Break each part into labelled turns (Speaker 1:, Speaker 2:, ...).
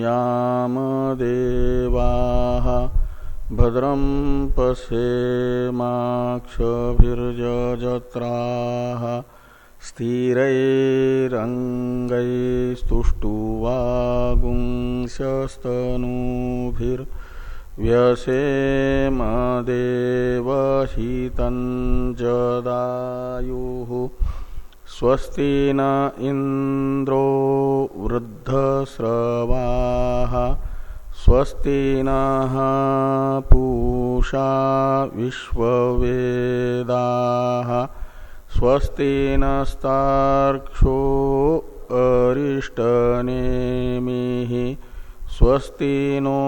Speaker 1: शृणुयाम देवाः भद्रं पश्येमाक्षभिर्यजत्राः स्थिरैरङ्गैस्तुष्टुवागुंशस्तनूभिर्व्यसेम देवहितञ्जदायुः स्वस्ति न इन्द्रो वृद्धस्रवाः स्वस्ति नः पूषा विश्ववेदाः स्वस्ति नस्तार्क्षो अरिष्टनेमिः स्वस्ति नो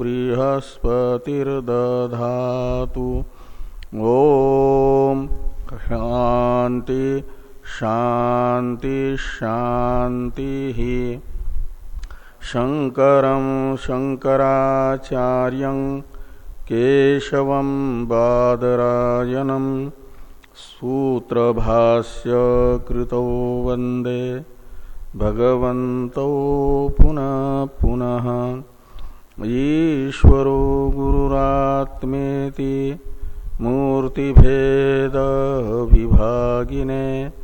Speaker 1: बृहस्पतिर्दधातु। ॐ शान्ति। शान्ति शान्तिः शङ्करं शङ्कराचार्यं केशवं बादरायणम् सूत्रभाष्य कृतौ वंदे। भगवन्तौ पुनः पुनः। ईश्वरो गुरुरात्मेति मूर्तिभेदविभागिने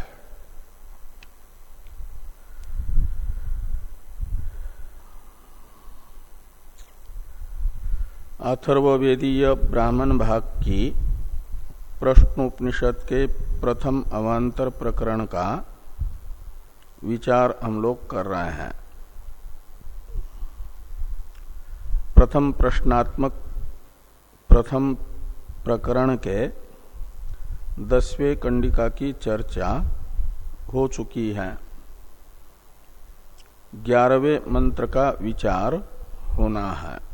Speaker 1: अथर्वेदीय ब्राह्मण भाग की प्रश्नोपनिषद के प्रथम अवान्तर प्रकरण का विचार हम लोग कर रहे हैं। प्रथम प्रश्नात्मक प्रथम प्रकरण के दसवें कंडिका की चर्चा हो चुकी है। ग्यारहवें मंत्र का विचार होना है।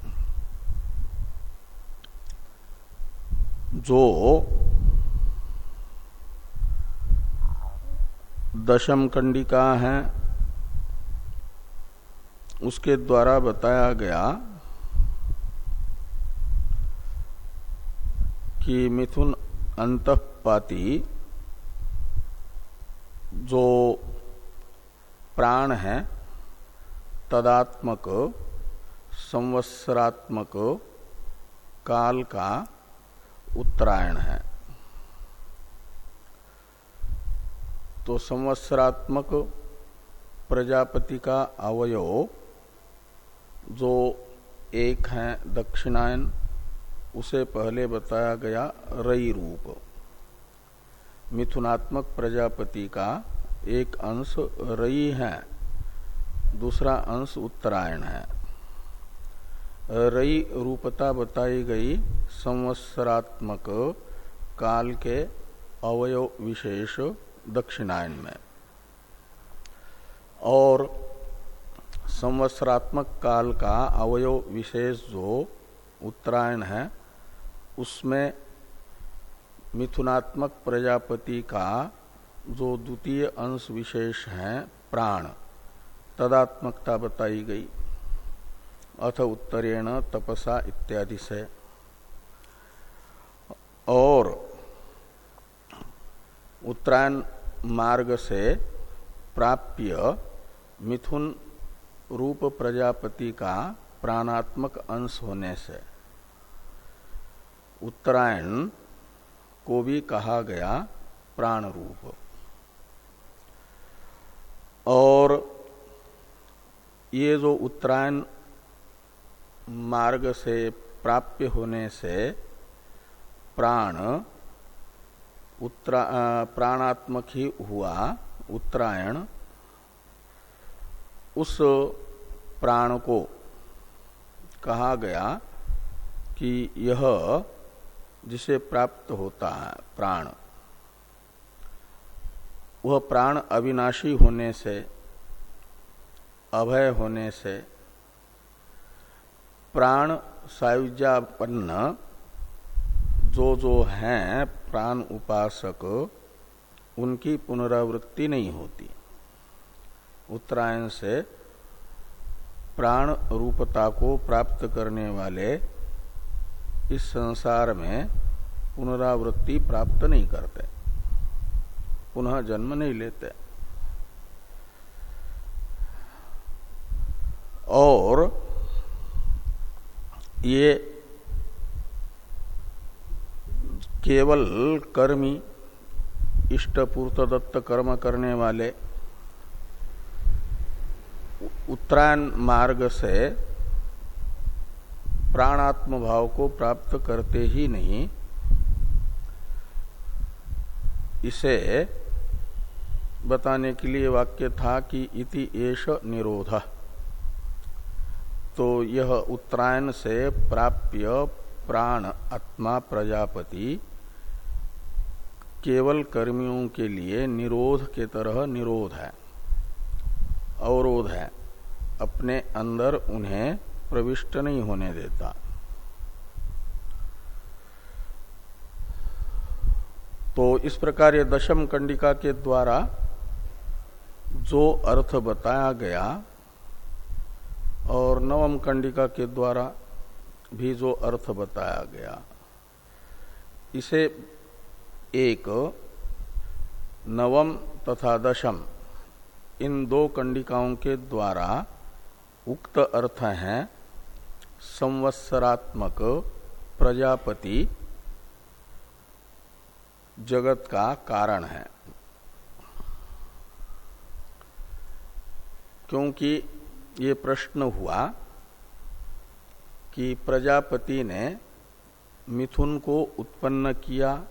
Speaker 1: जो दशम कंडिका है, उसके द्वारा बताया गया कि मिथुन अंतपाती जो प्राण है, तदात्मक, संवत्सरात्मक काल का उत्तरायण है। तो संवत्सरात्मक प्रजापति का अवयव जो एक है दक्षिणायन, उसे पहले बताया गया रई रूप मिथुनात्मक प्रजापति का एक अंश रई है, दूसरा अंश उत्तरायण है। रई रूपता बताई गई संवत्सरात्मक काल के अवयव विशेष दक्षिणायन में। और संवत्सरात्मक काल का अवयव विशेष जो उत्तरायण है, उसमें मिथुनात्मक प्रजापति का जो द्वितीय अंश विशेष है, प्राण, तदात्मकता बताई गई। अथ उत्तरेण तपसा इत्यादि से। और उत्तरायण मार्ग से प्राप्य मिथुन रूप प्रजापति का प्राणात्मक अंश होने से। उत्तरायण को भी कहा गया प्राण रूप और ये जो उत्तरायण मार्ग से प्राप्य होने से प्राण प्राणात्मक ही हुआ, उत्तरायण। उस प्राण को कहा गया कि यह जिसे प्राप्त होता है, प्राण, वह प्राण अविनाशी होने से, अभय होने से प्राण सायुज्यापन्न जो जो हैं प्राण उपासक, उनकी पुनरावृत्ति नहीं होती। उत्तरायण से प्राण रूपता को प्राप्त करने वाले इस संसार में पुनरावृत्ति प्राप्त नहीं करते, पुनः जन्म नहीं लेते। और ये केवल कर्मी इष्टपूर्त दत्त कर्म करने वाले उत्तरायण मार्ग से प्राणात्म भाव को प्राप्त करते ही नहीं, इसे बताने के लिए वाक्य था कि इति एष निरोध। तो यह उत्तरायण से प्राप्य प्राण आत्मा प्रजापति केवल कर्मियों के लिए निरोध के तरह निरोध है, अवरोध है। अपने अंदर उन्हें प्रविष्ट नहीं होने देता। तो इस प्रकार ये दशम कंडिका के द्वारा जो अर्थ बताया गया और नवम कंडिका के द्वारा भी जो अर्थ बताया गया, इसे एक नवम तथा दशम, इन दो कंडिकाओं के द्वारा उक्त अर्थ है, संवत्सरात्मक प्रजापति जगत का कारण है। क्योंकि ये प्रश्न हुआ कि प्रजापति ने मिथुन को उत्पन्न किया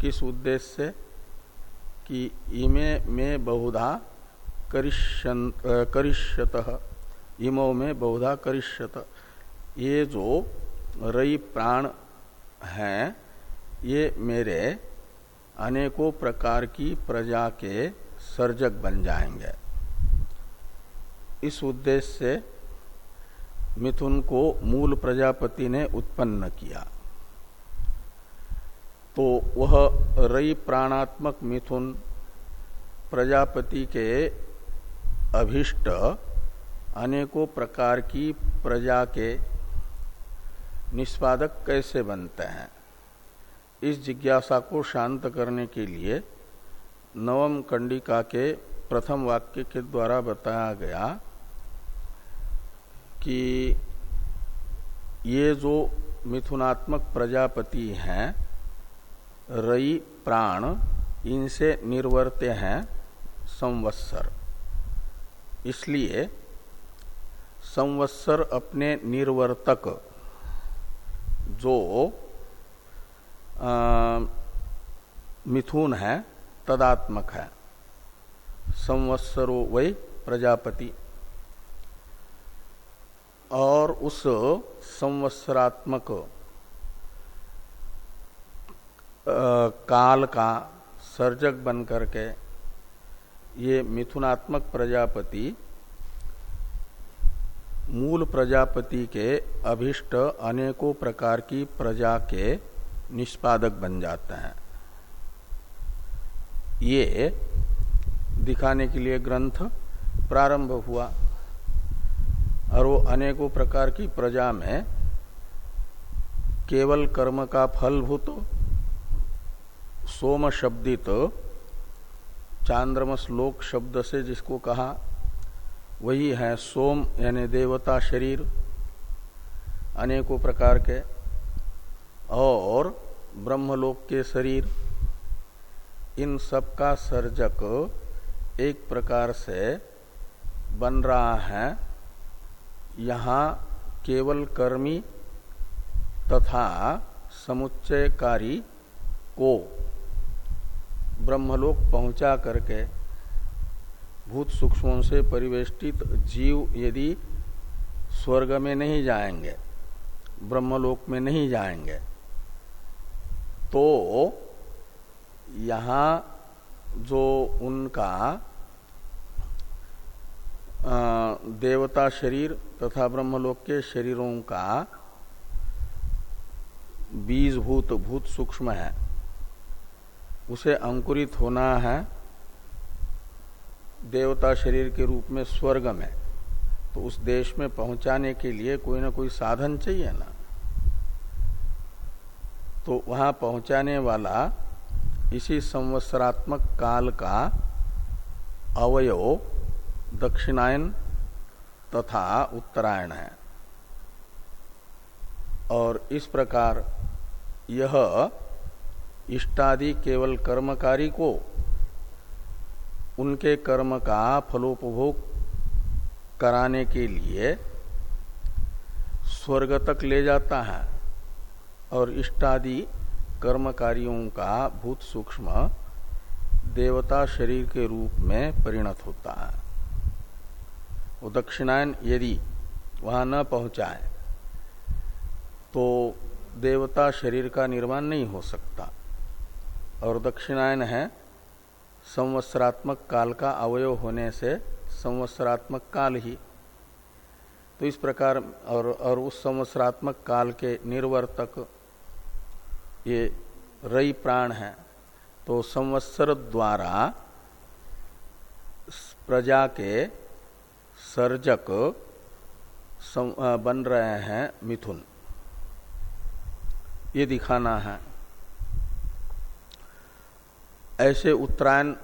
Speaker 1: किस उद्देश्य से? कि इमे में बहुधा करिष्यत। इमो में बहुधा करिष्यत। ये जो रई प्राण हैं, ये मेरे अनेकों प्रकार की प्रजा के सर्जक बन जाएँगे। इस उद्देश्य से मिथुन को मूल प्रजापति ने उत्पन्न किया। तो वह रई प्राणात्मक मिथुन प्रजापति के अभिष्ट अनेकों प्रकार की प्रजा के निष्पादक कैसे बनते हैं, इस जिज्ञासा को शांत करने के लिए नवम कंडिका के प्रथम वाक्य के द्वारा बताया गया कि ये जो मिथुनात्मक प्रजापति हैं रई प्राण इनसे निर्वर्त्य हैं संवत्सर। इसलिए संवत्सर अपने निर्वर्तक जो आ, मिथुन है तदात्मक है। संवत्सरो वही प्रजापति। और उस संवत्सरात्मक काल का सर्जक बन करके ये मिथुनात्मक प्रजापति, मूल प्रजापति के अभिष्ट अनेकों प्रकार की प्रजा के निष्पादक बन जाते हैं। ये दिखाने के लिए ग्रंथ प्रारंभ हुआ। और वो अनेकों प्रकार की प्रजा में केवल कर्म का फलभूत सोम शब्दित चांद्रम श्लोक शब्द से जिसको कहा, वही है सोम यानी देवता शरीर, अनेकों प्रकार के, और ब्रह्मलोक के शरीर, इन सब का सर्जक एक प्रकार से बन रहा है यहाँ केवल कर्मी तथा समुच्चयकारी को ब्रह्मलोक पहुँचा करके भूत सूक्ष्मों से परिवेष्टित जीव यदि स्वर्ग में नहीं जाएँगे, ब्रह्मलोक में नहीं जाएँगे तो यहाँ जो उनका देवता शरीर तथा ब्रह्मलोक के शरीरों का बीज भूत भूत सूक्ष्म है। उसे अंकुरित होना है। देवता शरीर के रूप में स्वर्ग में। तो उस देश में पहुँचाने के लिए कोई ना कोई साधन चाहिए ना। तो वहाँ पहुँचाने वाला इसी संवत्सरात्मक काल का अवयव दक्षिणायन तथा उत्तरायण है। और इस प्रकार यह इष्टादि केवल कर्मकारी को, उनके कर्म का फलोपभोग कराने के लिए स्वर्ग तक ले जाता है और इष्टादि कर्मकारियों का भूत सूक्ष्म देवता शरीर के रूप में परिणत होता है। वो दक्षिणायन यदि वहाँ न पहुँचाए तो देवता शरीर का निर्माण नहीं हो सकता। और दक्षिणायन है संवत्सरात्मक काल का अवयव होने से संवत्सरात्मक काल ही। तो इस प्रकार और और उस संवत्सरात्मक काल के निर्वर्तक ये रई प्राण है। तो संवत्सर द्वारा प्रजा के सर्जक बन रहे हैं मिथुन। ये दिखाना है। ऐसे उत्तरायण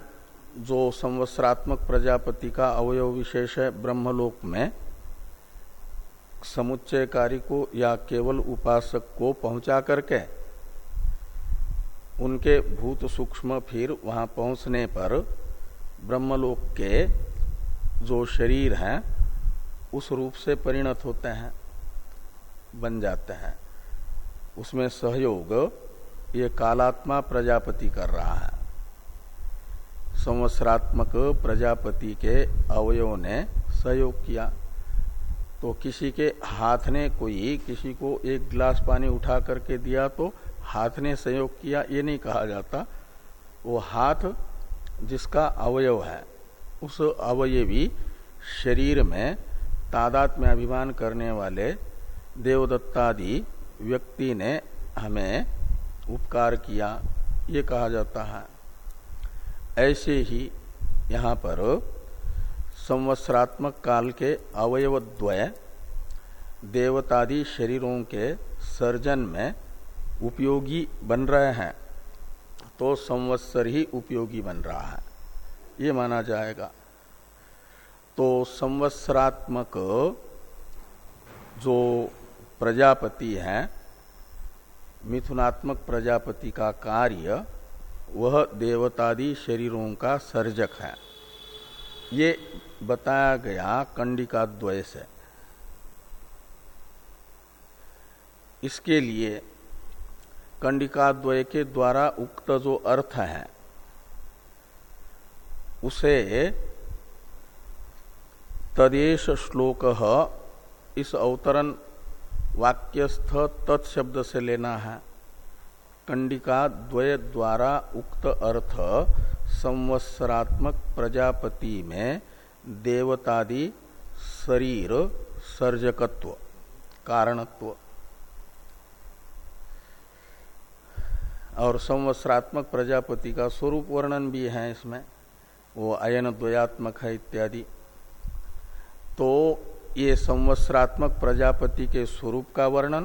Speaker 1: जो संवत्सरात्मक प्रजापति का अवयव विशेष है ब्रह्मलोक में, समुच्चयकारी को या केवल उपासक को पहुँचा करके, उनके भूत सूक्ष्म फिर वहाँ पहुँचने पर ब्रह्मलोक के जो शरीर है, उस रूप से परिणत होते हैं, बन जाते हैं। उसमें सहयोग, ये कालात्मा प्रजापति कर रहा है। संवत्सरात्मक प्रजापति के अवयव ने सहयोग किया। तो किसी के हाथ ने कोई, किसी को एक गिलास पानी उठा करके दिया तो हाथ ने सहयोग किया, ये नहीं कहा जाता। वो हाथ जिसका अवयव है उस अवयवी शरीर में तादात में अभिमान करने वाले देवदत्तादि व्यक्ति ने हमें उपकार किया, ये कहा जाता है। ऐसे ही यहाँ पर संवत्सरात्मक काल के अवयवद्वय देवतादि शरीरों के सर्जन में उपयोगी बन रहे हैं तो संवत्सर ही उपयोगी बन रहा है। ये माना जाएगा। तो संवत्सरात्मक जो प्रजापति है, मिथुनात्मक प्रजापति का कार्य, वह देवतादि शरीरों का सर्जक है। ये बताया गया कंडिका द्वय से इसके लिए कंडिका द्वय के द्वारा उक्त जो अर्थ है उसे तदेश श्लोक इस अवतरण वाक्यस्थ तत्शब्द से लेना है। कंडिका द्वय द्वारा उक्त अर्थ संवत्सरात्मक प्रजापति में देवतादि शरीर सर्जकत्व, कारणत्व। और संवत्सरात्मक प्रजापति का स्वरूप वर्णन भी है इसमें। वो अयन द्वयात्मक है इत्यादि। तो ये संवत्सरात्मक प्रजापति के स्वरूप का वर्णन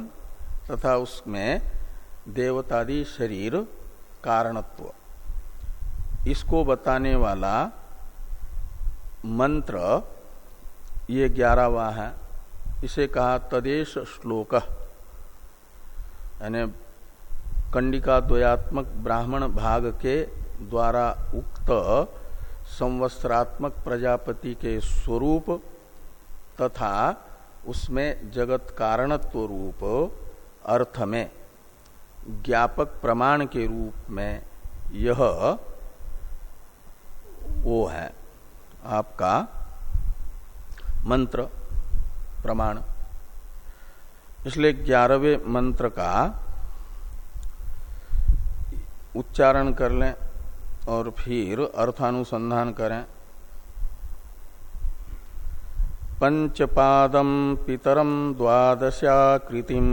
Speaker 1: तथा उसमें देवतादि शरीर कारणत्व। इसको बताने वाला मंत्र ये ग्यारहवा है। इसे कहा तदेश श्लोक। यानी कंडिका द्वयात्मक ब्राह्मण भाग के द्वारा उक्त संवस्त्रात्मक प्रजापति के स्वरूप तथा उसमें जगत कारणत्व रूप अर्थ में ज्ञापक प्रमाण के रूप में यह वो है। आपका मंत्र प्रमाण। इसलिए ग्यारहवें मंत्र का उच्चारण कर लें। और फिर अर्थानुसंधान करें। पंचपादम पितरम द्वादशाकृतिम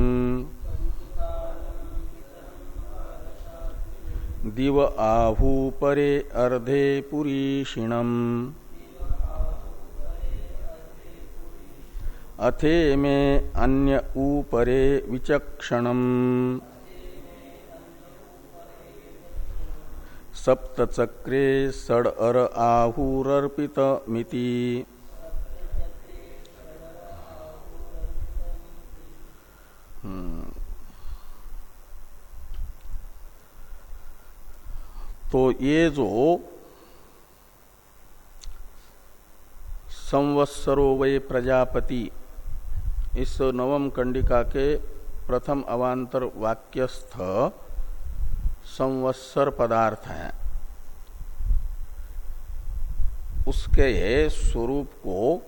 Speaker 1: दिव आहू परे अर्धे पुरीषिणम। अथे मे अन्य ऊपरे विचक्षणम। सप्तचक्रे सड अर आहूरर्पित मिति हम्म। तो ये जो संवत्सरो वे प्रजापति, इस नवम कंडिका के प्रथम अवांतर वाक्यस्थ संवत्सर पदार्थ है। उसके स्वरूप को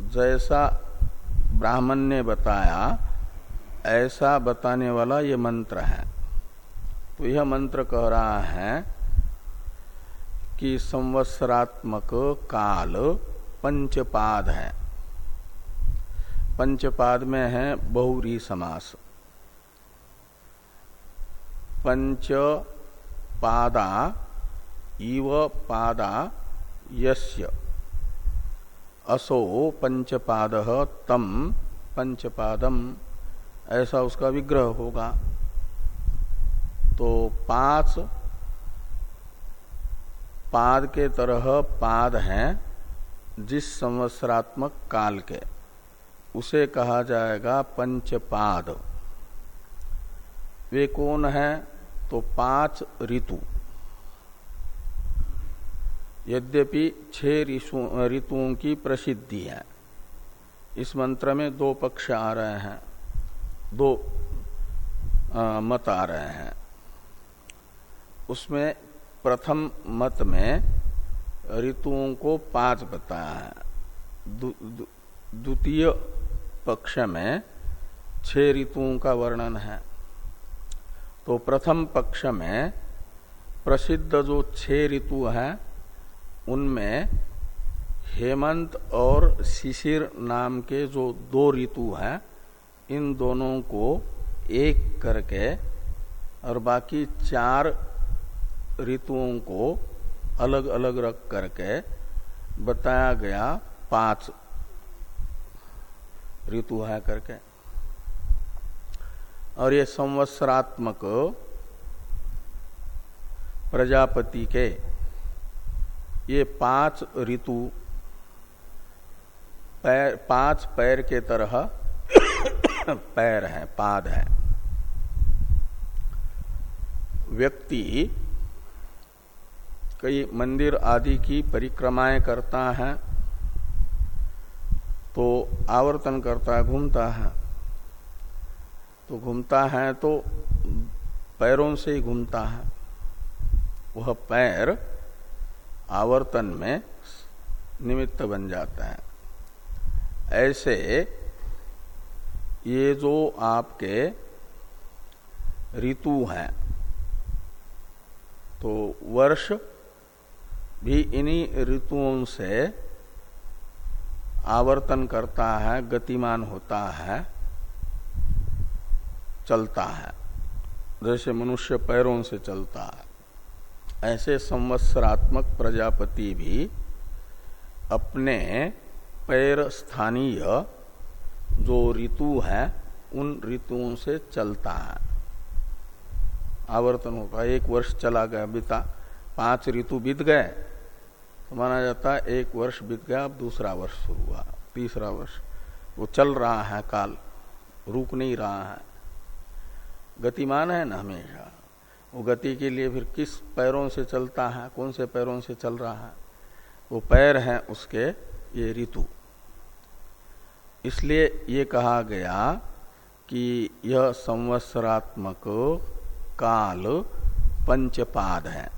Speaker 1: जैसा ब्राह्मण ने बताया, ऐसा बताने वाला ये मंत्र है। तो यह मंत्र कह रहा है कि संवत्सरात्मक काल पंचपाद है। पंचपाद में है बहुरी समास। पंच पादा, इव पादा, यस्य। असो पंचपाद तम पंचपादम ऐसा उसका विग्रह होगा। तो पाँच पाद के तरह पाद हैं, जिस संवत्सरात्मक काल के। उसे कहा जाएगा पंचपाद वे कौन है? तो पाँच ऋतु। यद्यपि छह ऋतुओं की प्रसिद्धि है। इस मंत्र में दो पक्ष आ रहे हैं। दो आ, मत आ रहे हैं। उसमें प्रथम मत में ऋतुओं को पाँच बताया है। द्वितीय दु, दु, पक्ष में छह ऋतुओं का वर्णन है। तो प्रथम पक्ष में प्रसिद्ध जो छह ऋतु हैं, उनमें हेमंत और शिशिर नाम के जो दो ऋतु हैं, इन दोनों को एक करके और बाकी चार ऋतुओं को अलग अलग रख करके बताया गया पाँच ऋतु है करके। और ये संवत्सरात्मक प्रजापति के ये पाँच ऋतु पैर, पाँच पैर के तरह पैर है, पाद है। व्यक्ति कई मंदिर आदि की परिक्रमाएँ करता है तो आवर्तन करता है, घूमता है। तो घूमता है तो पैरों से ही घूमता है। वह पैर आवर्तन में निमित्त बन जाता है। ऐसे ये जो आपके ऋतु हैं तो वर्ष भी इन्हीं ऋतुओं से आवर्तन करता है, गतिमान होता है। चलता है। जैसे मनुष्य पैरों से चलता है। ऐसे संवत्सरात्मक प्रजापति भी अपने पैर स्थानीय जो ऋतु है, उन ऋतुओं से चलता है। आवर्तन होता है एक वर्ष चला गया, बीता पाँच ऋतु बीत गए तो माना जाता है एक वर्ष बीत गया, अब दूसरा वर्ष शुरू हुआ, तीसरा वर्ष। वो चल रहा है, काल रुक नहीं रहा है। गतिमान है ना हमेशा। वो गति के लिए फिर किस पैरों से चलता है, कौन से पैरों से चल रहा है? वो पैर हैं उसके, ये ऋतु। इसलिए ये कहा गया कि यह संवत्सरात्मक काल पंचपाद है।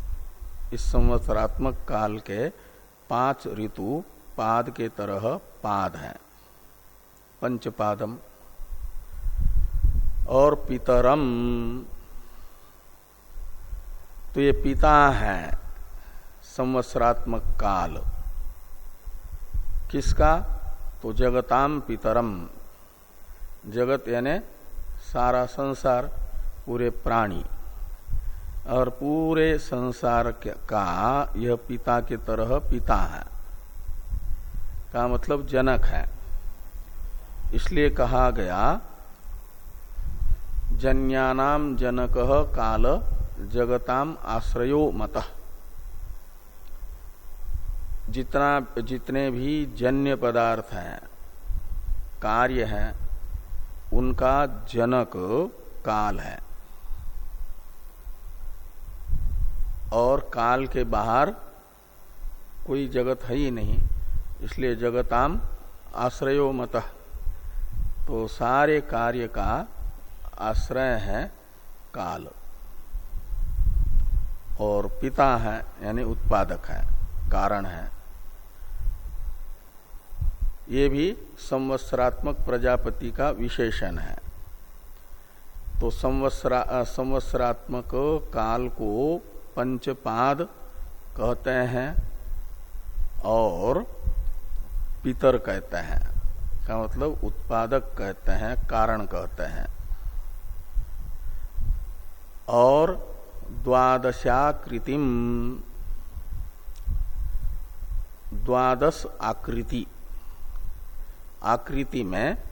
Speaker 1: इस संवत्सरात्मक काल के पाँच ऋतु पाद के तरह पाद है। पंचपादम और पितरम। तो ये पिता है संवत्सरात्मक काल। किसका? तो जगताम पितरम। जगत यानी सारा संसार, पूरे प्राणी। और पूरे संसार का यह पिता के तरह पिता है। का मतलब जनक है। इसलिए कहा गया जन्यानाम जनक काल जगताम आश्रयो मत। जितना, जितने भी जन्य पदार्थ हैं, कार्य है, उनका जनक काल है। और काल के बाहर कोई जगत है ही नहीं, इसलिए जगताम आश्रयो मत। तो सारे कार्य का आश्रय है काल। और पिता है, यानी उत्पादक है, कारण है। ये भी संवत्सरात्मक प्रजापति का विशेषण है। तो संवत्सरा, संवत्सरात्मक काल को पंचपाद कहते हैं और पितर कहते हैं। का मतलब उत्पादक कहते हैं, कारण कहते हैं। और द्वादशाकृतिम। द्वादश आकृति। आकृति में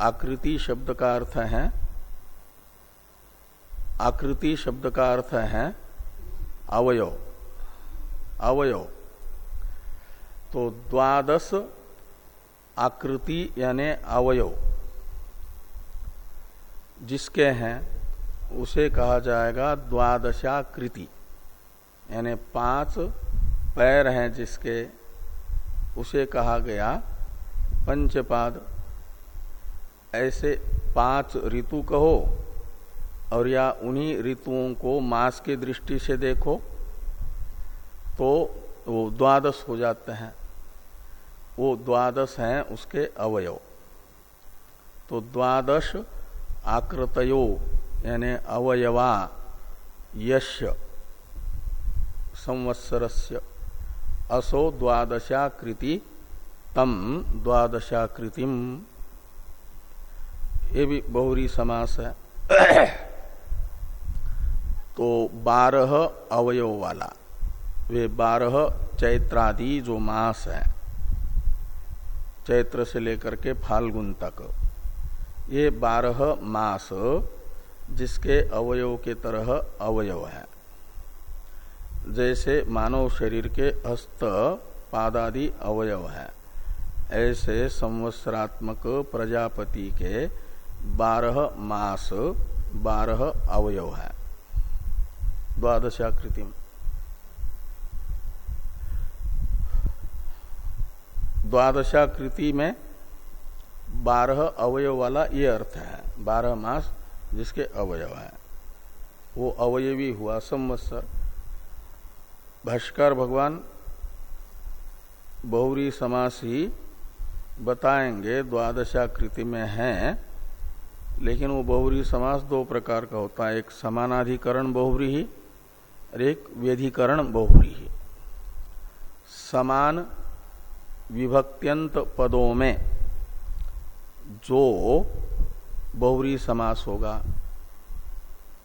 Speaker 1: आकृति शब्द का अर्थ है, आकृति शब्द का अर्थ है अवयव। अवयव। तो द्वादश आकृति यानी अवयव। जिसके हैं उसे कहा जाएगा द्वादशाकृति। यानी पाँच पैर हैं जिसके उसे कहा गया पंचपाद। ऐसे पाँच ऋतु कहो और या उन्हीं ऋतुओं को मास की दृष्टि से देखो तो वो द्वादश हो जाते हैं। वो द्वादश हैं उसके अवयव। तो द्वादश आकृतयो। यानी अवयवा, यश्य, संवत्सरस्य, असो द्वादशाकृति, तम द्वादशाकृतिम। ये भी बहुरी समास है। तो बारह अवयव वाला, वे बारह चैत्रादि जो मास है, चैत्र से लेकर के फाल्गुन तक, ये बारह मास जिसके अवयव के तरह अवयव है। जैसे मानव शरीर के हस्त, पादादि अवयव है। ऐसे संवत्सरात्मक प्रजापति के बारह मास, बारह अवयव है। द्वादशाकृति द्वादशाकृति में बारह अवयव वाला ये अर्थ है। बारह मास जिसके अवयव है। वो अवयवी हुआ संवत्सर। भाष्कर भगवान बहुरी समास ही बताएँगे द्वादशाकृति में है, लेकिन वो बहुरी समास दो प्रकार का होता है। एक समानाधिकरण बहुरी ही, और एक व्यधिकरण बहुरी ही। समान विभक्त्यंत पदों में जो बहुरी समास होगा।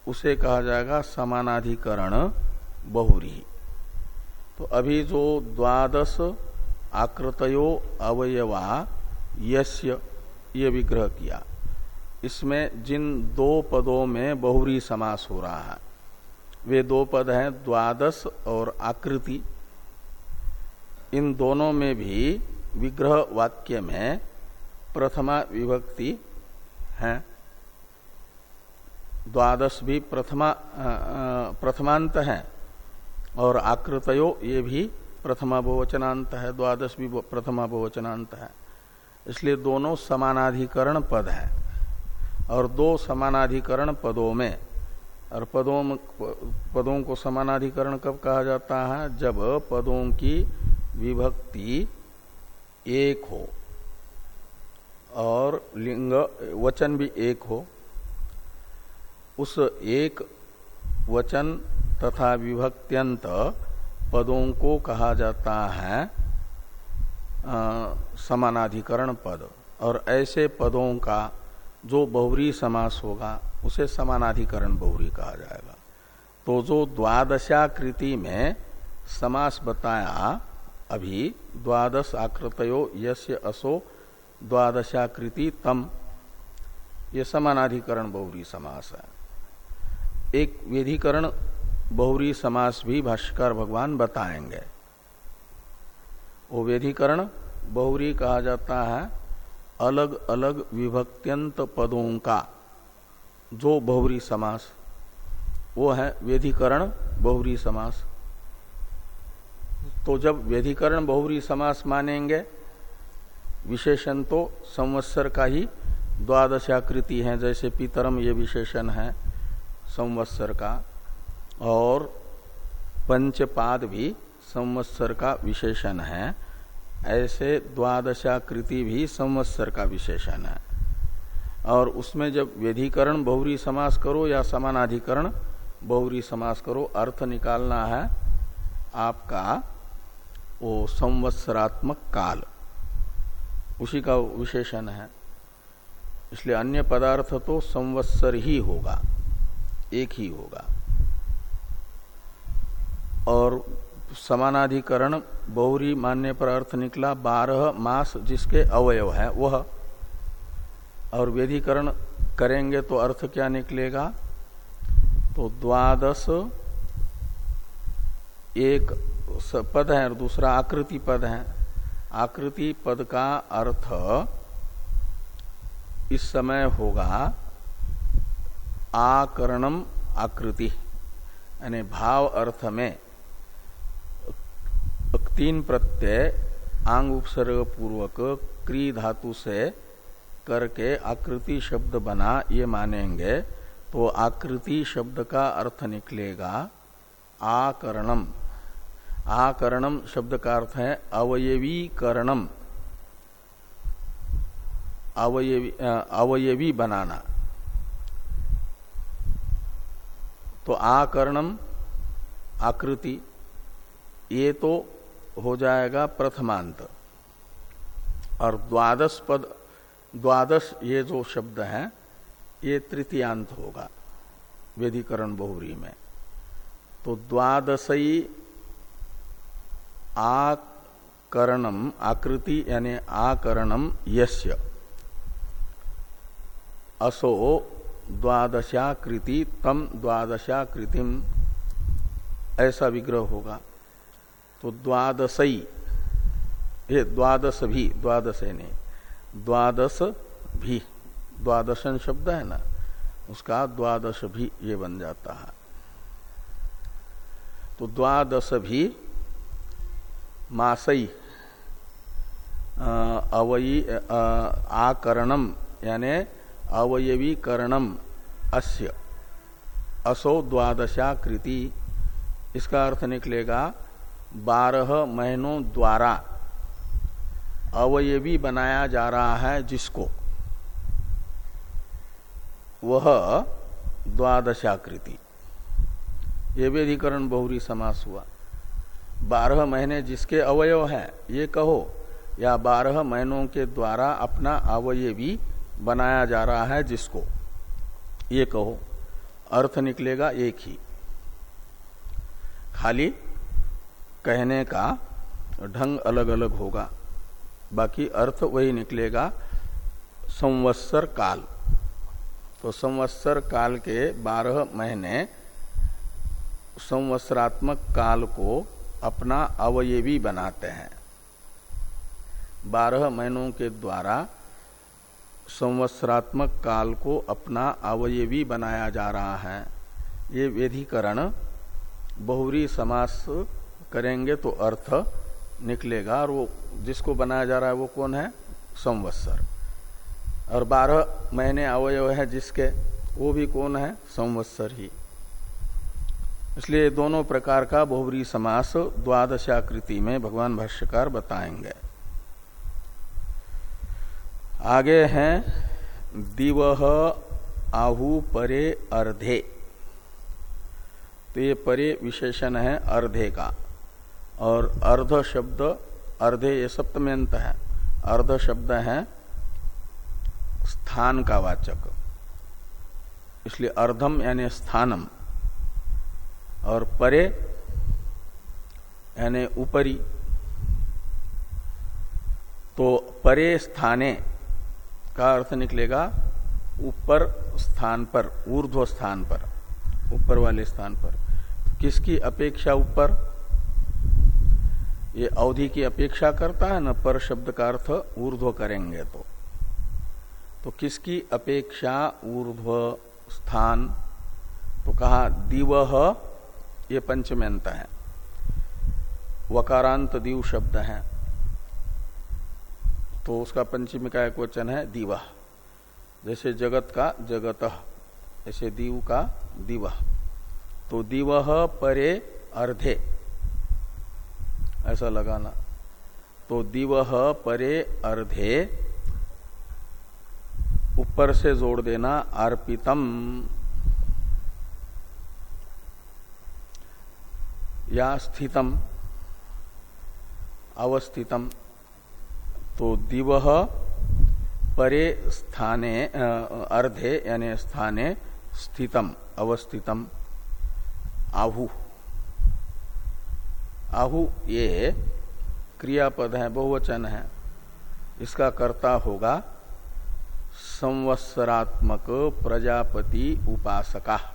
Speaker 1: उसे कहा जाएगा समानाधिकरण बहुरी। तो अभी जो द्वादश आकृतयो अवयवा, यस्य, ये विग्रह किया। इसमें जिन दो पदों में बहुरी समास हो रहा है, वे दो पद हैं द्वादश और आकृति। इन दोनों में भी विग्रह वाक्य में प्रथमा विभक्ति है। द्वादश भी प्रथमा प्रथमांत है और आकृतयो ये भी प्रथमा बहुवचनांत है, द्वादश भी प्रथमा बहुवचनांत है। इसलिए दोनों समानाधिकरण पद है और दो समानाधिकरण पदों में, और पदों पदों को समानाधिकरण कब कहा जाता है? जब पदों की विभक्ति एक हो। और लिंग, वचन भी एक हो। उस एक वचन तथा विभक्त्यंत पदों को कहा जाता है समानाधिकरण पद। और ऐसे पदों का जो बहुरी समास होगा, उसे समानाधिकरण बहुरी कहा जाएगा। तो जो द्वादशाकृति में समास बताया, अभी द्वादश आकृतयो यस्य असो द्वादशाकृति तम। ये समानाधिकरण बहुरी समास है। एक विधिकरण बहुरी समास भी भाष्कर भगवान बताएँगे। वो वेधिकरण बहुरी कहा जाता है अलग अलग विभक्त्यंत पदों का जो बहुरी समास, वो है वेधिकरण बहुरी समास। तो जब वेधिकरण बहुरी समास मानेंगे विशेषण तो संवत्सर का ही द्वादशाकृति है, जैसे पितरम ये विशेषण है संवत्सर का, और पंचपाद भी संवत्सर का विशेषण है। ऐसे द्वादशाकृति भी संवत्सर का विशेषण है। और उसमें जब व्यधिकरण, बहुरी समास करो या समानाधिकरण, बहुरी समास करो, अर्थ निकालना है आपका वो संवत्सरात्मक काल। उसी का विशेषण है। इसलिए अन्य पदार्थ तो संवत्सर ही होगा, एक ही होगा। और समानाधिकरण बहुरी मान्य पर अर्थ निकला, बारह मास जिसके अवयव है, वह। और वेधिकरण करेंगे तो अर्थ क्या निकलेगा? तो द्वादश एक पद है और दूसरा आकृति पद है। आकृति पद का अर्थ इस समय होगा आकरणम आकृति, यानी भाव अर्थ में तीन प्रत्यय आंग उपसर्ग पूर्वक क्री धातु से करके आकृति शब्द बना, ये मानेंगे तो आकृति शब्द का अर्थ निकलेगा आकरणम। आकरणम शब्द का अर्थ है अवयवीकरणम अवयवी अवयवी बनाना। तो आकरणम आकृति, ये तो हो जाएगा प्रथमांत। और द्वादश पद द्वादश ये जो शब्द है, ये तृतीयांत होगा वेदिकरण बहुरी में। तो द्वादशई आकरणम, आकृति यानी आकरणम यस्य। असो द्वादशाकृति तम द्वादशाकृतिम। ऐसा विग्रह होगा। तो द्वादशई ये द्वादश भी द्वादश ने द्वादश भी द्वादशन शब्द है ना, उसका द्वादश भी ये बन जाता है। तो द्वादश भी मासई अवयी आकरणम यानि अवयवीकरणम अस्य, असो द्वादशाकृति इसका अर्थ निकलेगा, बारह महीनों द्वारा अवयवी बनाया जा रहा है जिसको। वह द्वादशाकृति ये वेधिकरण बहुरी समास हुआ। बारह महीने जिसके अवयव हैं, ये कहो, या बारह महीनों के द्वारा अपना अवयवी बनाया जा रहा है जिसको? ये कहो, अर्थ निकलेगा एक ही। खाली कहने का ढंग अलग अलग होगा, बाकी अर्थ वही निकलेगा, संवत्सर काल। तो संवत्सर काल के बारह महीने संवत्सरात्मक काल को अपना अवयवी बनाते हैं। बारह महीनों के द्वारा संवत्सरात्मक काल को अपना अवयवी बनाया जा रहा है। ये वेधिकरण बहुरी समास करेंगे तो अर्थ निकलेगा और वो जिसको बनाया जा रहा है वो कौन है? संवत्सर। और बारह महीने अवयव है जिसके, वो भी कौन है? संवत्सर ही। इसलिए दोनों प्रकार का बहुवरी समास द्वादशाकृति में भगवान भाष्यकार बताएँगे। आगे हैं दिवह आहु परे अर्धे। तो ये परे विशेषण है अर्धे का। और अर्ध शब्द, अर्धे ये सप्तम्यंत है। अर्ध शब्द है स्थान का वाचक। इसलिए अर्धम यानी स्थानम। और परे, यानी ऊपरी। तो परे स्थाने का अर्थ निकलेगा ऊपर स्थान पर, ऊर्ध्व स्थान पर, ऊपर वाले स्थान पर। किसकी अपेक्षा ऊपर? ये अवधि की अपेक्षा करता है, न पर शब्द का अर्थ ऊर्ध्व करेंगे तो। तो किसकी अपेक्षा ऊर्ध्व स्थान? तो कहा दिवह ये पंचम्यंत है। वकारांत दीव शब्द है। तो उसका पंचमी का एक वचन है दिवह जैसे जगत का जगत, ऐसे दीव का दिवह तो दिवह परे अर्धे। ऐसा लगाना। तो दिवह परे अर्धे। ऊपर से जोड़ देना, अर्पितम। या स्थितम, अवस्थितम तो दिवह परे स्थाने अर्धे, यानी स्थाने स्थितम, अवस्थितम। आहु। आहु ये क्रियापद है, बहुवचन है। इसका कर्ता होगा संवत्सरात्मक प्रजापति उपासका।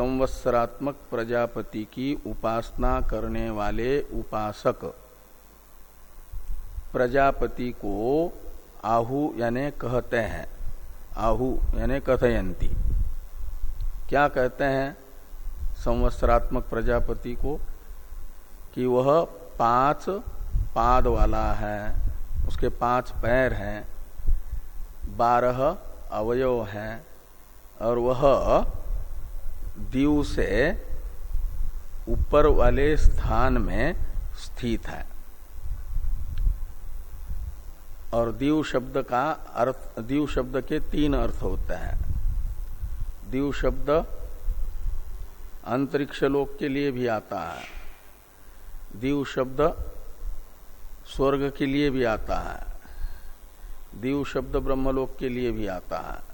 Speaker 1: संवत्सरात्मक प्रजापति की उपासना करने वाले उपासक। प्रजापति को आहु यानी कहते हैं। आहु यानी कथयंती। क्या कहते हैं संवत्सरात्मक प्रजापति को? कि वह पाँच पाद वाला है, उसके पाँच पैर हैं, बारह अवयव हैं, और वह दीव से ऊपर वाले स्थान में स्थित है। और दीव शब्द का अर्थ, दीव शब्द के तीन अर्थ होते हैं। दीव शब्द अंतरिक्ष लोक के लिए भी आता है। दीव शब्द स्वर्ग के लिए भी आता है। दीव शब्द ब्रह्मलोक के लिए भी आता है।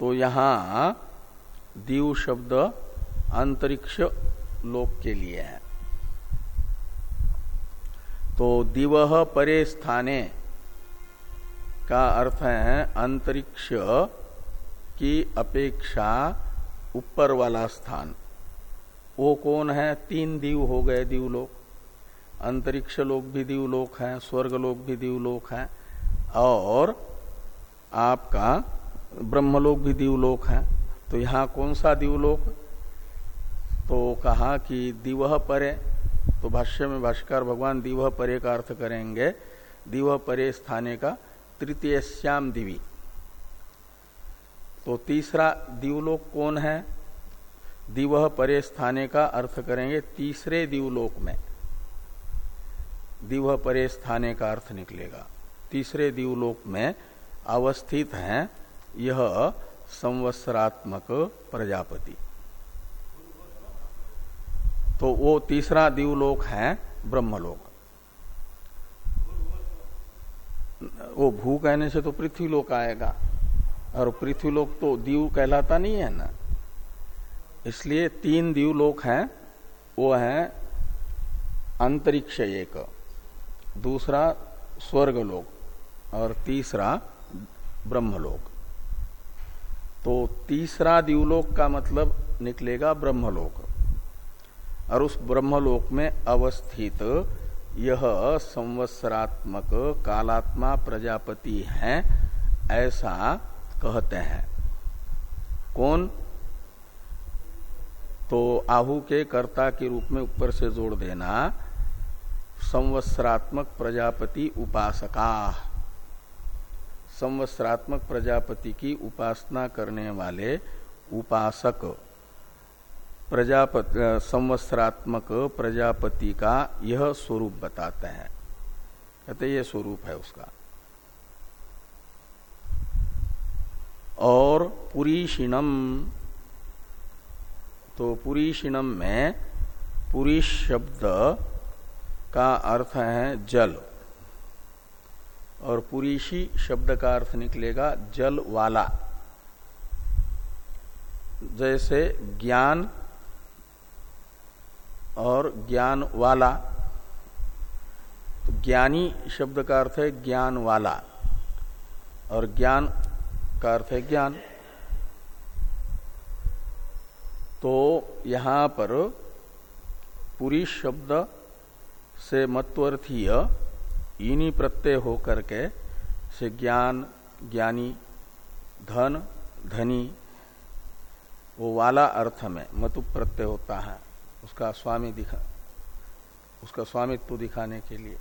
Speaker 1: तो यहाँ दीव शब्द अंतरिक्ष लोक के लिए है। तो दिवह परे स्थाने का अर्थ है अंतरिक्ष की अपेक्षा ऊपर वाला स्थान। वो कौन है? तीन दीव हो गए दीवलोक अंतरिक्ष लोक भी दीवलोक है, स्वर्ग लोक भी दीवलोक है। और आपका ब्रह्मलोक भी दीवलोक है। तो यहाँ कौन सा दीवलोक? तो कहा कि दिवह परे तो भाष्य में भाष्कर भगवान दिवह परे का अर्थ करेंगे। दिवह परे स्थाने का तृतीय श्याम दिवी। तो तीसरा दिवलोक कौन है? दिवह परे स्थाने का अर्थ करेंगे तीसरे दिवलोक में। दिवह परे स्थाने का अर्थ निकलेगा। तीसरे दिवलोक में अवस्थित है यह संवत्सरात्मक प्रजापति। तो वो तीसरा दिवलोक है ब्रह्मलोक। वो भू कहने से तो पृथ्वीलोक आएगा। और पृथ्वीलोक तो दीव कहलाता नहीं है ना। इसलिए तीन दीवलोक हैं। वो है अंतरिक्ष एक, दूसरा स्वर्गलोक और तीसरा ब्रह्मलोक। तो तीसरा दिवलोक का मतलब निकलेगा ब्रह्मलोक। और उस ब्रह्मलोक में अवस्थित यह संवत्सरात्मक कालात्मा प्रजापति है, ऐसा कहते हैं। कौन? तो आहु के कर्ता के रूप में ऊपर से जोड़ देना, संवत्सरात्मक प्रजापति उपासका। संवत्सरात्मक प्रजापति की उपासना करने वाले उपासक। प्रजापति संवत्सरात्मक प्रजापति का यह स्वरूप बताते हैं। कहते ये स्वरूप है उसका। और पुरीषिणम तो पुरीषिणम में पुरीष शब्द का अर्थ है जल। और पुरीषी शब्द का अर्थ निकलेगा जल वाला। जैसे ज्ञान और ज्ञान वाला। तो ज्ञानी शब्द का अर्थ है ज्ञान वाला और ज्ञान का अर्थ है ज्ञान। तो यहाँ पर पूरी शब्द से मत्वर्थीय इन्हीं प्रत्यय होकर के से ज्ञान, ज्ञानी, धन, धनी, वो वाला अर्थ में मतु प्रत्यय होता है, उसका स्वामी दिखा, उसका स्वामित्व दिखाने के लिए।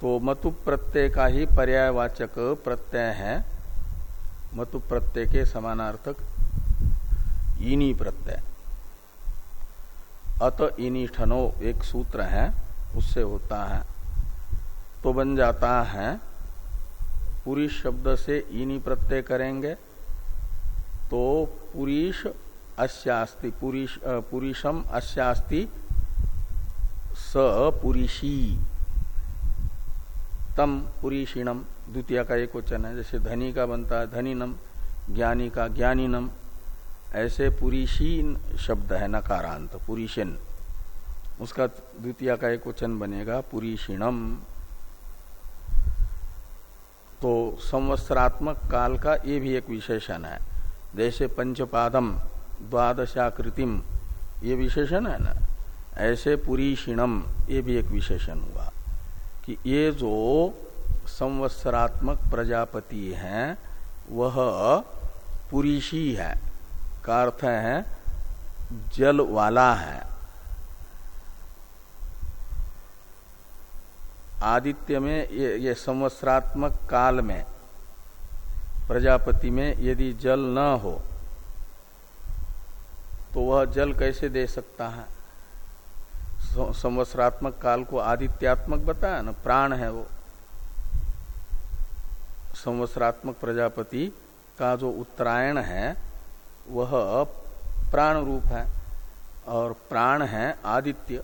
Speaker 1: तो मतु प्रत्यय का ही पर्यायवाचक प्रत्यय है, मतु प्रत्यय के समानार्थक इनी प्रत्यय। अत इनी ठनो एक सूत्र है, उससे होता है तो बन जाता है। पुरुष शब्द से इनी प्रत्यय करेंगे। तो पुरुष अस्यास्ति पुरुष पुरुषम अस्यास्ति स पुरुषी तम पुरीषिणम, द्वितीय का एक वचन है। जैसे धनी का बनता है, धनीनम, ज्ञानी का ज्ञानीनम। ऐसे पुरीशीन शब्द है, नकारांत, पुरीशिन। उसका द्वितीय का एक वचन बनेगा, पुरीषिणम। तो संवत्सरात्मक काल का ये भी एक विशेषण है। जैसे पंचपादम, द्वादशाकृतिम, ये विशेषण है ना? ऐसे पुरीषिणम, ये भी एक विशेषण हुआ कि ये जो संवत्सरात्मक प्रजापति हैं, वह पुरीशी है। का अर्थ है जल वाला है। आदित्य में ये, ये संवत्सरात्मक काल में प्रजापति में यदि जल न हो तो वह जल कैसे दे सकता है? संवत्सरात्मक काल को आदित्यात्मक बताया ना प्राण है वो। संवत्सरात्मक प्रजापति का जो उत्तरायण है वह प्राण रूप है और प्राण है आदित्य।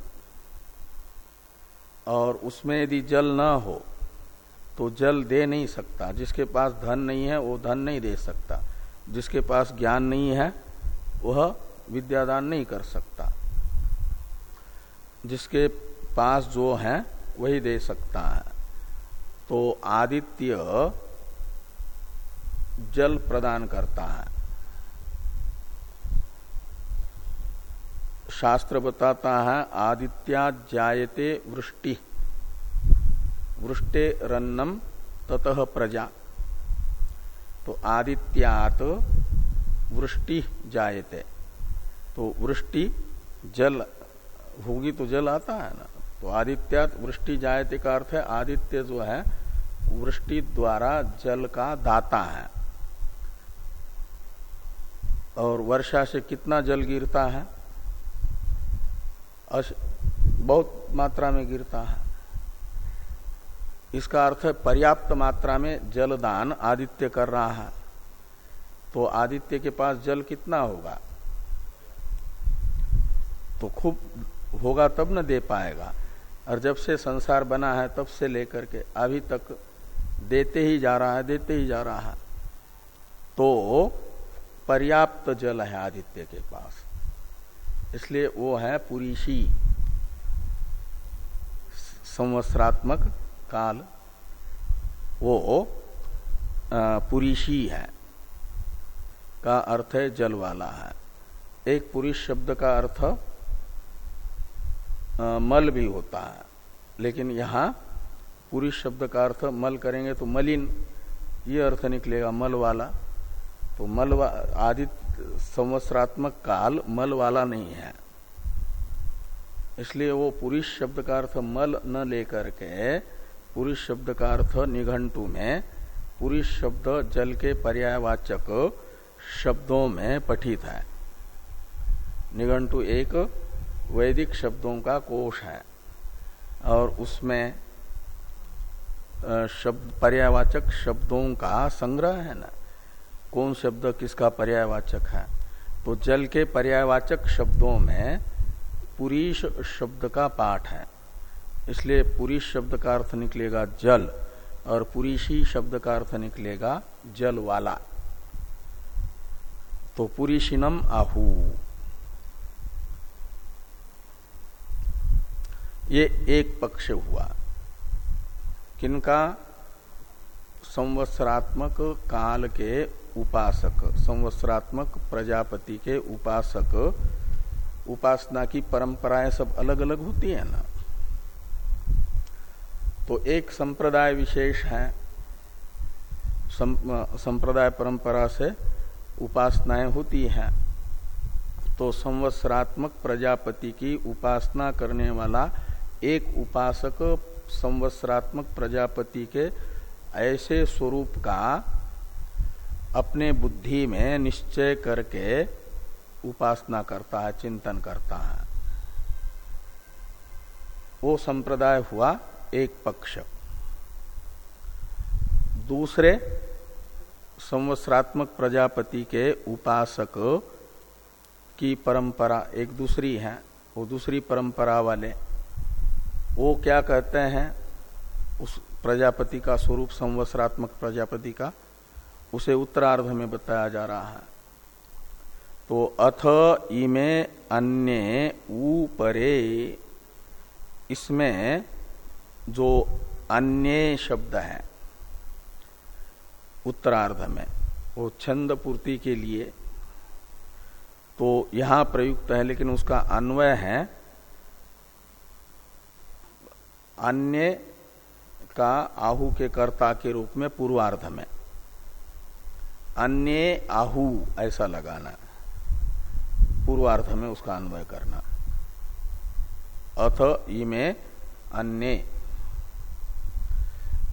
Speaker 1: और उसमें यदि जल न हो तो जल दे नहीं सकता। जिसके पास धन नहीं है, वो धन नहीं दे सकता। जिसके पास ज्ञान नहीं है, वह विद्यादान नहीं कर सकता। जिसके पास जो है, वही दे सकता है। तो आदित्य जल प्रदान करता है। शास्त्र बताता है आदित्या जायते वृष्टि। वृष्टे रन्नम ततः प्रजा। तो आदित्यात वृष्टि जायते। तो वृष्टि जल होगी तो जल आता है ना? तो आदित्यात वृष्टि जायते का अर्थ है, आदित्य जो है, वृष्टि द्वारा जल का दाता है। और वर्षा से कितना जल गिरता है? बहुत मात्रा में गिरता है। इसका अर्थ है पर्याप्त मात्रा में जलदान आदित्य कर रहा है। तो आदित्य के पास जल कितना होगा? तो खूब होगा तब न दे पाएगा। और जब से संसार बना है तब से लेकर के अभी तक देते ही जा रहा है, देते ही जा रहा है। तो पर्याप्त जल है आदित्य के पास। इसलिए वो है पुरीशी संवत्सरात्मक काल। वो पुरीशी है। का अर्थ है जल वाला है। एक पुरुष शब्द का अर्थ मल भी होता है। लेकिन यहाँ पुरुष शब्द का अर्थ मल करेंगे तो मलिन ये अर्थ निकलेगा मल वाला। तो मल वा, आदित्य संवत्सरात्मक काल मल वाला नहीं है। इसलिए वो पुरुष शब्द का अर्थ मल न लेकर के पुरुष शब्द का अर्थ निघंटु में पुरुष शब्द जल के पर्यायवाचक शब्दों में पठित है। निघंटु एक वैदिक शब्दों का कोश है और उसमें शब्द पर्यावाचक शब्दों का संग्रह है ना। कौन शब्द किसका पर्यायवाचक है? तो जल के पर्यायवाचक शब्दों में पुरीश शब्द का पाठ है। इसलिए पुरीश शब्द का अर्थ निकलेगा जल और पुरीशी शब्द का अर्थ निकलेगा जल वाला तो पुरीशिनम आहू। ये एक पक्ष हुआ। किनका? संवत्सरात्मक काल के उपासक, संवत्सरात्मक प्रजापति के उपासक, उपासना की परंपराएँ सब अलग अलग होती है ना। तो एक संप्रदाय विशेष है संप्रदाय परंपरा से उपासनाएँ होती हैं। तो संवत्सरात्मक प्रजापति की उपासना करने वाला एक उपासक संवत्सरात्मक प्रजापति के ऐसे स्वरूप का अपने बुद्धि में निश्चय करके उपासना करता है, चिंतन करता है। वो संप्रदाय हुआ एक पक्ष। दूसरे, संवत्सरात्मक प्रजापति के उपासक की परंपरा एक दूसरी है, वो दूसरी परंपरा वाले। वो क्या कहते हैं? उस प्रजापति का स्वरूप, संवत्सरात्मक प्रजापति का। उसे उत्तरार्ध में बताया जा रहा है। तो अथ इमे अन्य ऊपरे, इसमें जो अन्य शब्द है, उत्तरार्ध में, वो छंद पूर्ति के लिए तो यहाँ प्रयुक्त है, लेकिन उसका अन्वय है, अन्य का आहु के कर्ता के रूप में पूर्वार्ध में। अन्य आहु, ऐसा लगाना। पूर्वार्ध में उसका अन्वय करना। अथ इमे अन्य।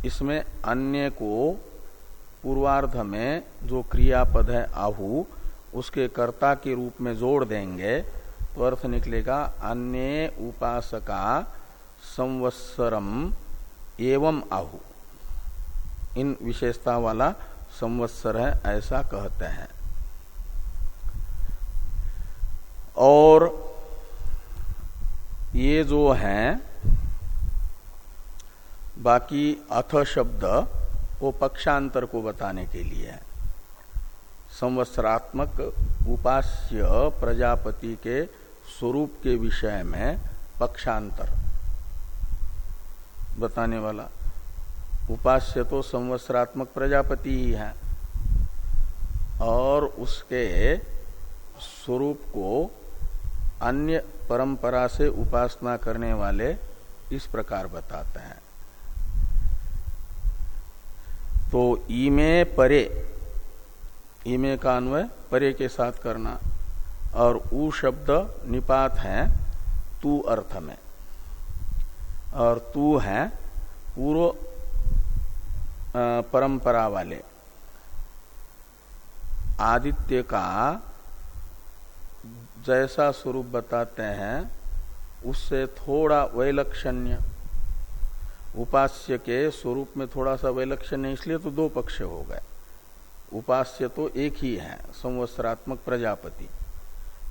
Speaker 1: इसमें अन्य को पूर्वार्ध में जो क्रियापद है आहु, उसके कर्ता के रूप में जोड़ देंगे तो अर्थ निकलेगा अन्य उपासका संवत्सरम एवं आहु। इन विशेषता वाला संवत्सर है, ऐसा कहते हैं। और ये जो है, बाकी अथ शब्द, वो पक्षांतर को बताने के लिए है। संवत्सरात्मक उपास्य प्रजापति के स्वरूप के विषय में पक्षांतर बताने वाला। उपास्य तो संवत्सरात्मक प्रजापति ही है। और उसके स्वरूप को अन्य परंपरा से उपासना करने वाले इस प्रकार बताते हैं। तो ईमे परे, ईमे का अन्वय परे के साथ करना। और ऊ शब्द निपात है तू अर्थ में। और तू है पूर्व परंपरा वाले। आदित्य का जैसा स्वरूप बताते हैं, उससे थोड़ा वैलक्षण्य। उपास्य के स्वरूप में थोड़ा सा वैलक्षण्य इसलिए तो दो पक्ष हो गए। उपास्य तो एक ही है, संवत्सरात्मक प्रजापति।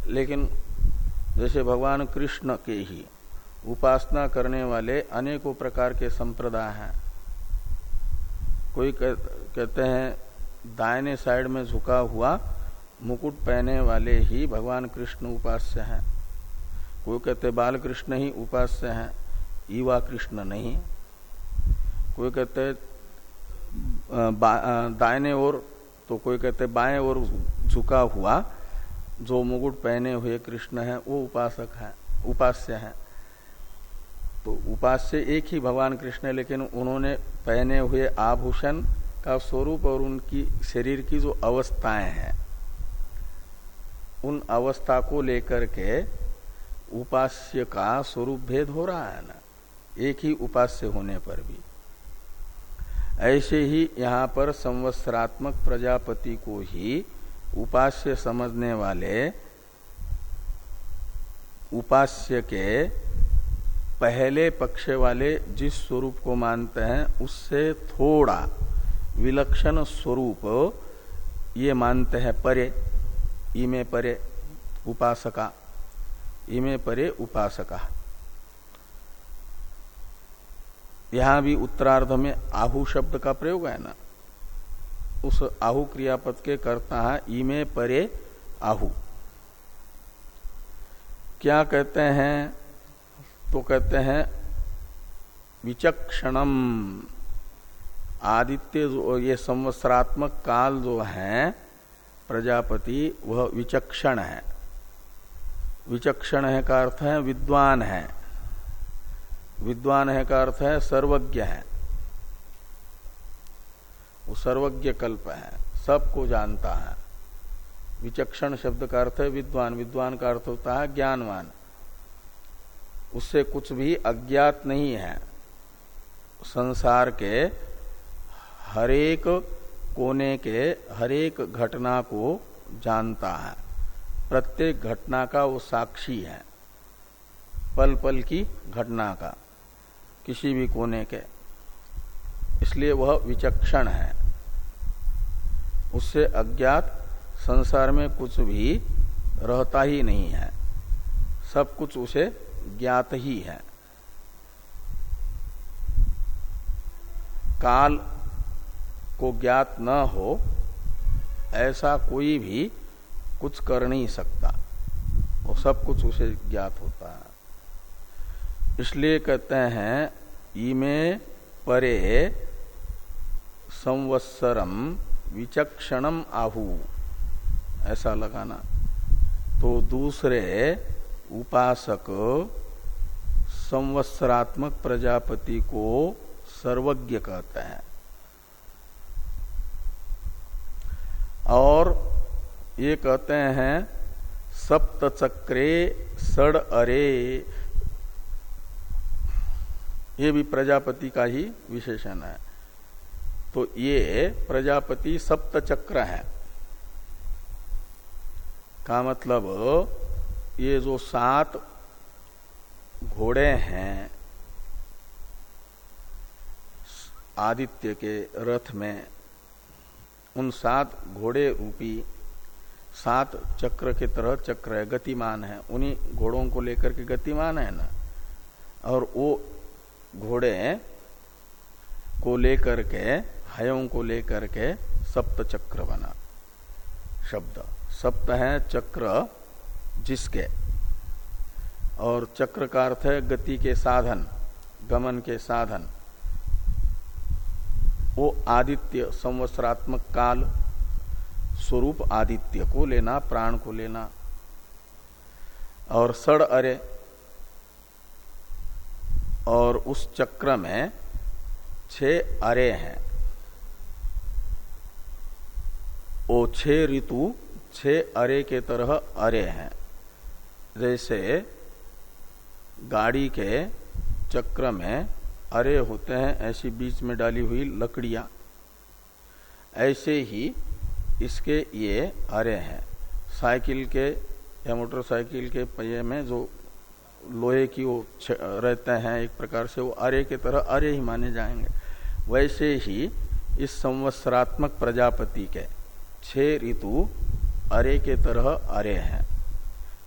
Speaker 1: लेकिन जैसे भगवान कृष्ण के ही उपासना करने वाले अनेकों प्रकार के संप्रदाय हैं। कोई कहते हैं दायने साइड में झुका हुआ मुकुट पहने वाले ही भगवान कृष्ण उपास्य हैं। कोई कहते बाल कृष्ण ही उपास्य हैं, ईवा कृष्ण नहीं। कोई कहते दायने ओर तो कोई कहते, बाएँ ओर झुका हुआ जो मुकुट पहने हुए कृष्ण है, वो उपासक है, उपास्य है। तो उपास्य एक ही भगवान कृष्ण है, लेकिन उन्होंने पहने हुए आभूषण का स्वरूप और उनकी शरीर की जो अवस्थाएँ हैं, उन अवस्था को लेकर के उपास्य का स्वरूप भेद हो रहा है ना? एक ही उपास्य होने पर भी। ऐसे ही यहाँ पर संवत्सरात्मक प्रजापति को ही उपास्य समझने वाले उपास्य के पहले पक्ष वाले जिस स्वरूप को मानते हैं, उससे थोड़ा विलक्षण स्वरूप ये मानते हैं, परे, इमे परे, उपासका, इमे परे, उपासका। यहाँ भी उत्तरार्ध में आहु शब्द का प्रयोग है ना? उस आहु क्रियापद के करता है, इमे परे, आहु। क्या कहते हैं तो कहते हैं विचक्षणम। आदित्य जो, ये संवत्सरात्मक काल जो है, प्रजापति, वह विचक्षण है। विचक्षण है का अर्थ है विद्वान है। विद्वान है का अर्थ है सर्वज्ञ है। वो सर्वज्ञ कल्प है, सबको जानता है। विचक्षण शब्द का अर्थ है विद्वान। विद्वान का अर्थ होता है ज्ञानवान। उससे कुछ भी अज्ञात नहीं है। संसार के हरेक कोने के हरेक घटना को जानता है। प्रत्येक घटना का वो साक्षी है। पल पल की घटना का, किसी भी कोने के। इसलिए वह विचक्षण है। उससे अज्ञात संसार में कुछ भी रहता ही नहीं है। सब कुछ उसे ज्ञात ही है। काल को ज्ञात न हो, ऐसा कोई भी कुछ कर नहीं सकता। वो सब कुछ उसे ज्ञात होता है। इसलिए कहते हैं, इमे परे संवत्सरम विचक्षणम आहु। ऐसा लगाना। तो दूसरे उपासक संवत्सरात्मक प्रजापति को सर्वज्ञ कहते हैं। और ये कहते हैं सप्त चक्रे सड़ अरे। ये भी प्रजापति का ही विशेषण है। तो ये प्रजापति सप्त चक्र है। का मतलब ये जो सात घोड़े हैं, आदित्य के रथ में, उन सात घोड़े रूपी सात चक्र के तरह चक्र है, गतिमान है। उन्हीं घोड़ों को लेकर के गतिमान है ना? और वो घोड़े को लेकर के, हयों को लेकर के सप्त चक्र बना। शब्द, सप्त है चक्र जिसके। और चक्र का अर्थ है गति के साधन, गमन के साधन। वो आदित्य संवत्सरात्मक काल, स्वरूप आदित्य को लेना, प्राण को लेना। और सड़ अरे। और उस चक्र में छह अरे हैं। वो छह ऋतु, छह अरे के तरह अरे हैं। जैसे गाड़ी के चक्र में अरे होते हैं ऐसी बीच में डाली हुई लकड़ियाँ। ऐसे ही इसके ये अरे हैं। साइकिल के या मोटरसाइकिल के पहिए में जो लोहे की वो रहते हैं एक प्रकार से वो अरे के तरह अरे ही माने जाएँगे। वैसे ही इस संवत्सरात्मक प्रजापति के छह ऋतु अरे के तरह अरे हैं।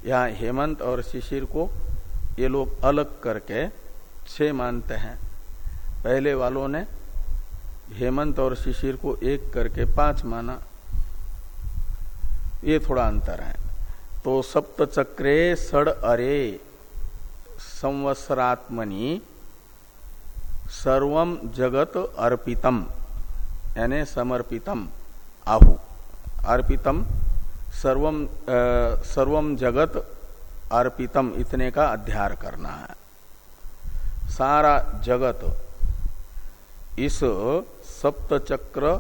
Speaker 1: यहाँ हेमंत और शिशिर को ये लोग अलग करके छह मानते हैं। पहले वालों ने हेमंत और शिशिर को एक करके पाँच माना। ये थोड़ा अंतर है। तो सप्त चक्रे सड़ अरे संवत्सरात्मनि सर्वम जगत अर्पितम, यानी समर्पितम, आहु। अर्पितम सर्वम सर्वम जगत अर्पितम इतने का अध्यार करना है। सारा जगत इस सप्तचक्र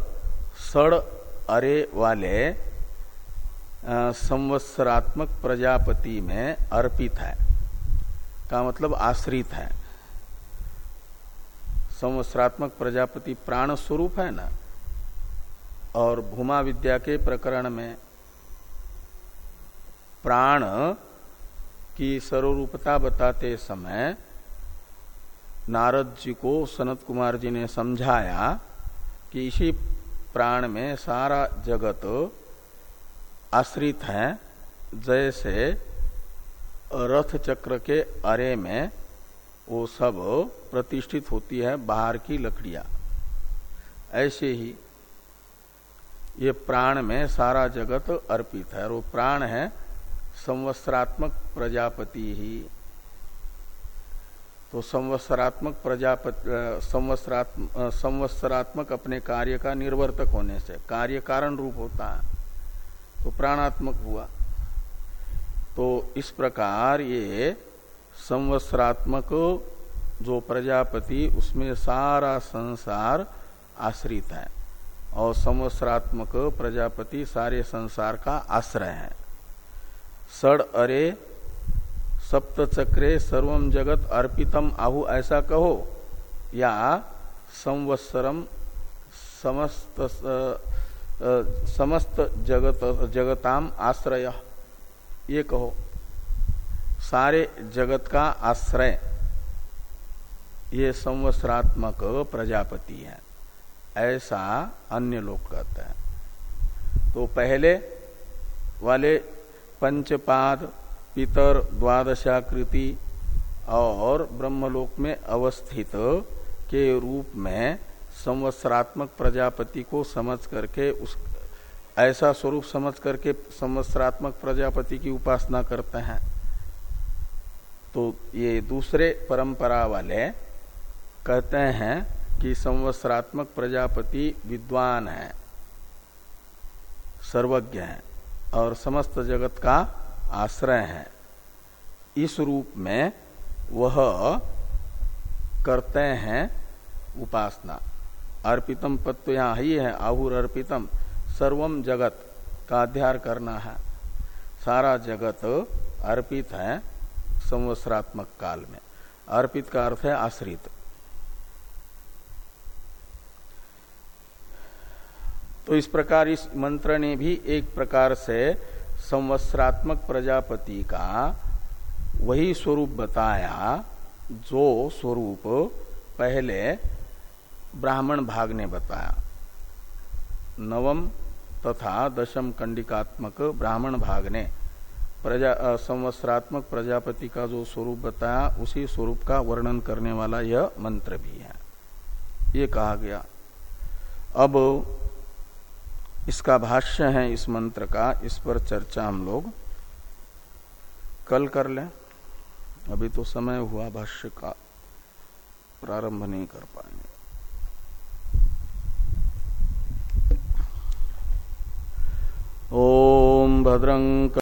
Speaker 1: सड़ अरे वाले संवत्सरात्मक प्रजापति में अर्पित है। का मतलब आश्रित है। संवत्सरात्मक प्रजापति प्राण स्वरूप है ना? और भूमा विद्या के प्रकरण में प्राण की सर्वरूपता बताते समय नारद जी को सनत कुमार जी ने समझाया कि इसी प्राण में सारा जगत आश्रित है, जैसे रथ चक्र के अरे में वो सब प्रतिष्ठित होती है बाहर की लकड़ियाँ। ऐसे ही ये प्राण में सारा जगत अर्पित है और वो प्राण है संवत्सरात्मक प्रजापति ही। तो संवत्सरात्मक प्रजापति संवत्सरात्मक संवत्सरात्मक अपने कार्य का निर्वर्तक होने से, कार्य कारण रूप होता है तो प्राणात्मक हुआ। तो इस प्रकार ये संवत्सरात्मक जो प्रजापति, उसमें सारा संसार आश्रित है, और संवत्सरात्मक प्रजापति सारे संसार का आश्रय है। सड़ अरे सप्त चक्रे सर्वम जगत अर्पितम आहु ऐसा कहो। या संवत्सरम समस्त समस्त जगत, जगताम आश्रय। ये कहो। सारे जगत का आश्रय। ये संवत्सरात्मक प्रजापति है। ऐसा अन्य लोग कहते हैं। तो पहले वाले पंचपाद, पितर, द्वादशाकृति और ब्रह्मलोक में अवस्थित के रूप में संवत्सरात्मक प्रजापति को समझ करके उस, ऐसा स्वरूप समझ करके संवत्सरात्मक प्रजापति की उपासना करते हैं। तो ये दूसरे परंपरा वाले कहते हैं कि संवत्सरात्मक प्रजापति विद्वान है, सर्वज्ञ है। और समस्त जगत का आश्रय है। इस रूप में वह करते हैं उपासना। अर्पितम पद तो यहाँ ही है, आहुर अर्पितम। सर्वम जगत का अध्यार करना है। सारा जगत अर्पित है संवत्सरात्मक काल में। अर्पित का अर्थ है आश्रित। तो इस प्रकार इस मंत्र ने भी एक प्रकार से संवत्सरात्मक प्रजापति का वही स्वरूप बताया, जो स्वरूप पहले ब्राह्मण भाग ने बताया। नवम तथा दशम कंडिकात्मक ब्राह्मण भाग ने प्रजा संवत्सरात्मक प्रजापति का जो स्वरूप बताया, उसी स्वरूप का वर्णन करने वाला यह मंत्र भी है। ये कहा गया। अब इसका भाष्य है, इस मंत्र का, इस पर चर्चा हम लोग कल कर लें। अभी तो समय हुआ भाष्य का प्रारंभ नहीं कर पाएँगे। ओम भद्रंग